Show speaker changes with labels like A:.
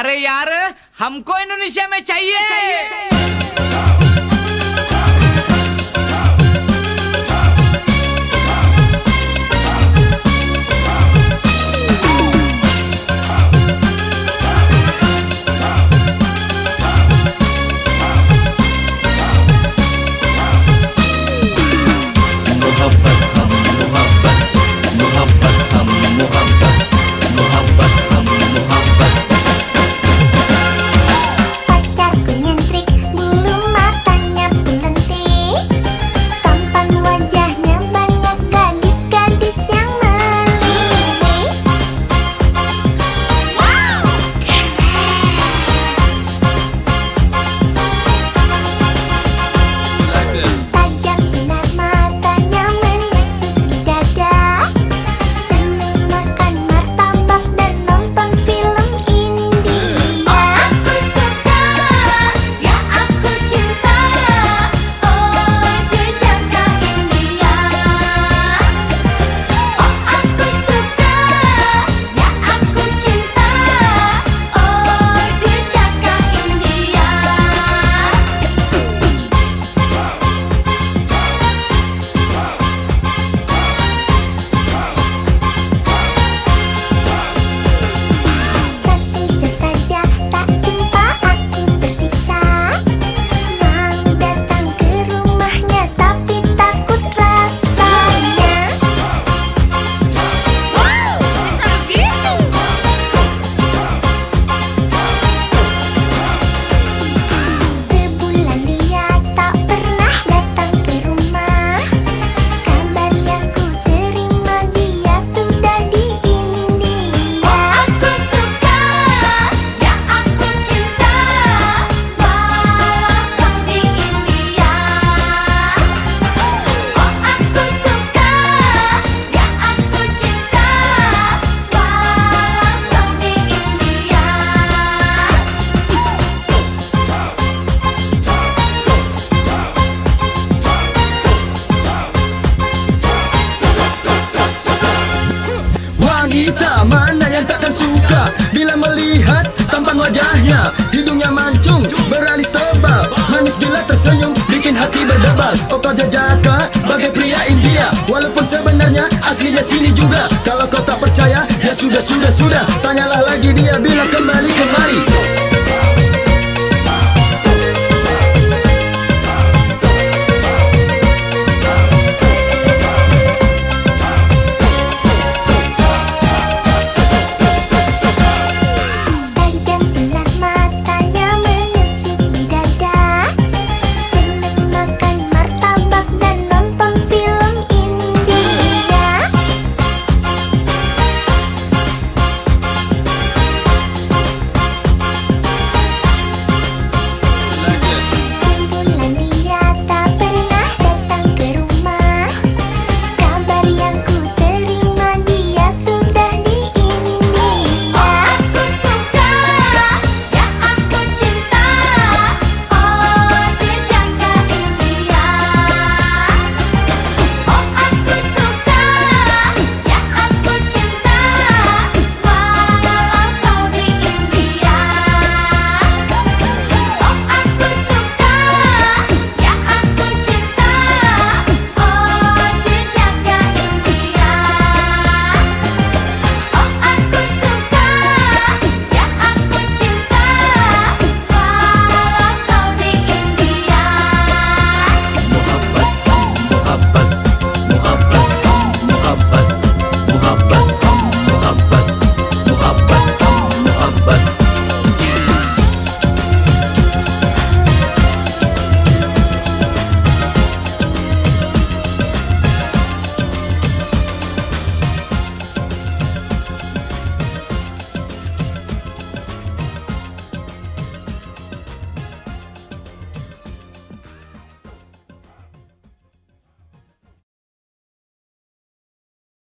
A: अरे यार हमको इंडोनेशिया में चाहिए,
B: चाहिए। चाहिए। Bila melihat tampan wajahnya Hidungnya mancung, beralis tebal. Manis bila tersenyum, bikin hati berdebar Oka Jaka, bagai pria India. Walaupun sebenarnya aslinya sini juga. Kalau kau tak percaya, ya sudah, sudah, sudah. Tanyalah lagi dia bila kembali kemari.